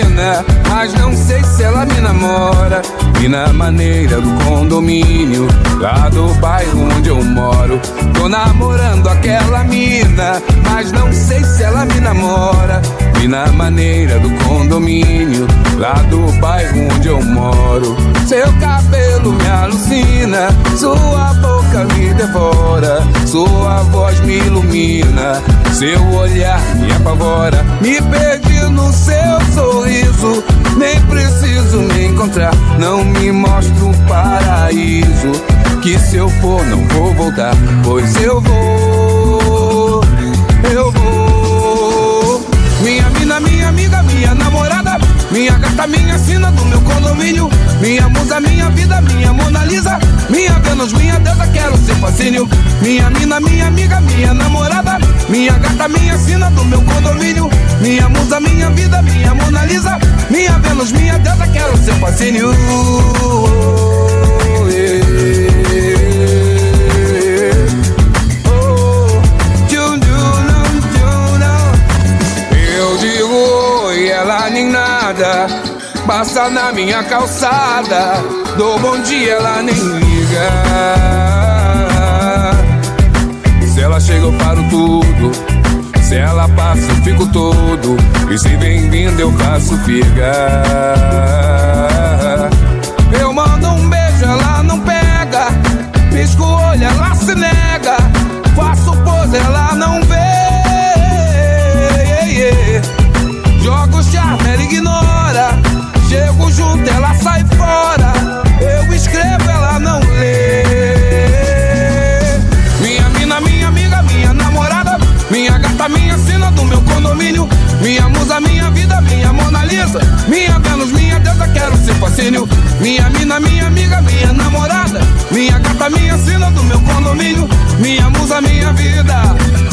linda, mas não sei se ela me namora. E na maneira do condomínio, lá do bairro onde eu moro. Tô namorando aquela mina, mas não sei se ela me namora. E na maneira do condomínio, lá do bairro onde eu moro. Seu cabelo me alucina, sua boca me devora, sua voz me ilumina, seu olhar me apavora. Me perdi no seu sorriso, nem preciso me encontrar. Não me mostra um paraíso, que se eu for não vou voltar, pois eu vou, fascínio. Minha mina, minha amiga, minha namorada, minha gata, minha sina do meu condomínio, minha musa, minha vida, minha Mona Lisa, minha Vênus, minha deusa, quero ser fascínio. Eu digo oi, ela nem nada. Passa na minha calçada. Dou bom dia, ela nem liga. Eu faço figa. quero ser fascínio. Minha mina, minha amiga, minha namorada. Minha gata, minha sina do meu condomínio. Minha musa, minha vida.